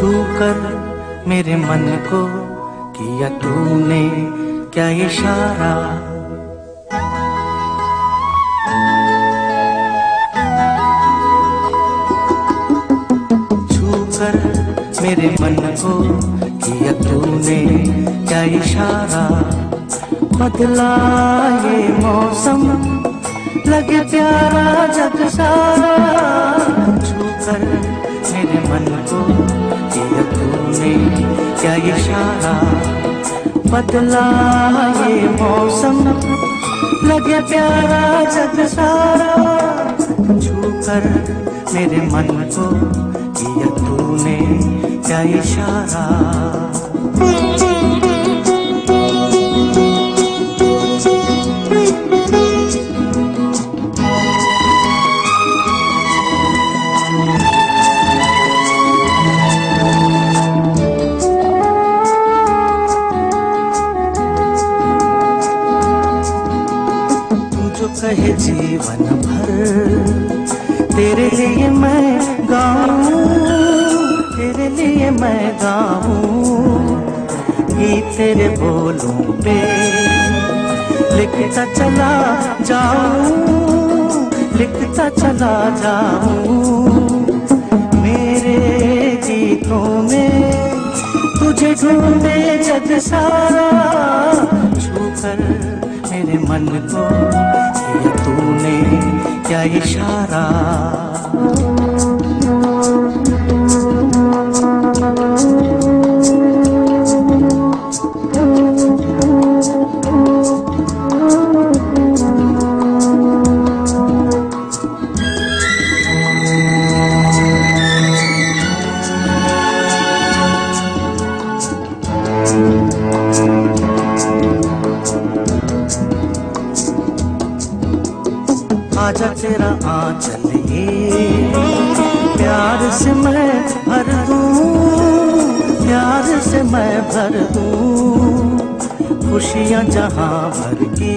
कर मेरे मन को किया तूने क्या इशारा? छू कर मेरे मन को किया तूने क्या इशारा? बदला ये मौसम, लगे प्यारा जग सारा। छू कर मेरे मन को क्या इशारा? बदला ये मौसम। लगे प्यारा जग सारा। छू कर मेरे मन को किया तूने क्या इशारा? कहे जीवन भर। तेरे लिए मैं गाऊं, तेरे लिए मैं गाऊं। गीत तेरे बोलों पे लिखता चला जाऊँ, लिखता चला जाऊँ। मेरे गीतों में तुझे ढूंढे जग सारा छू कर मेरे मन को क्या इशारा। आजा तेरा आंचल ये प्यार से मैं भर दूँ, प्यार से मैं भर दूँ। खुशियाँ जहाँ भर की,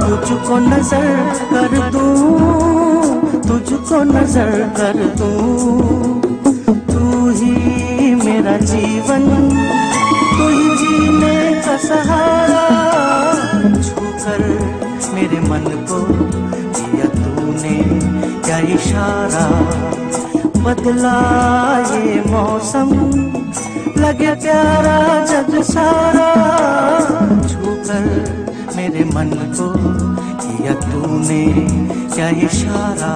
तुझको नज़र कर दूँ, तुझको नज़र कर दूँ। तू ही मेरा जीवन, तू ही जीने का सहारा। मेरे मन को दिया तूने, क्या इशारा? बदला ये मौसम, लगे प्यारा जग सारा। छू कर मेरे मन को किया तूने, क्या इशारा?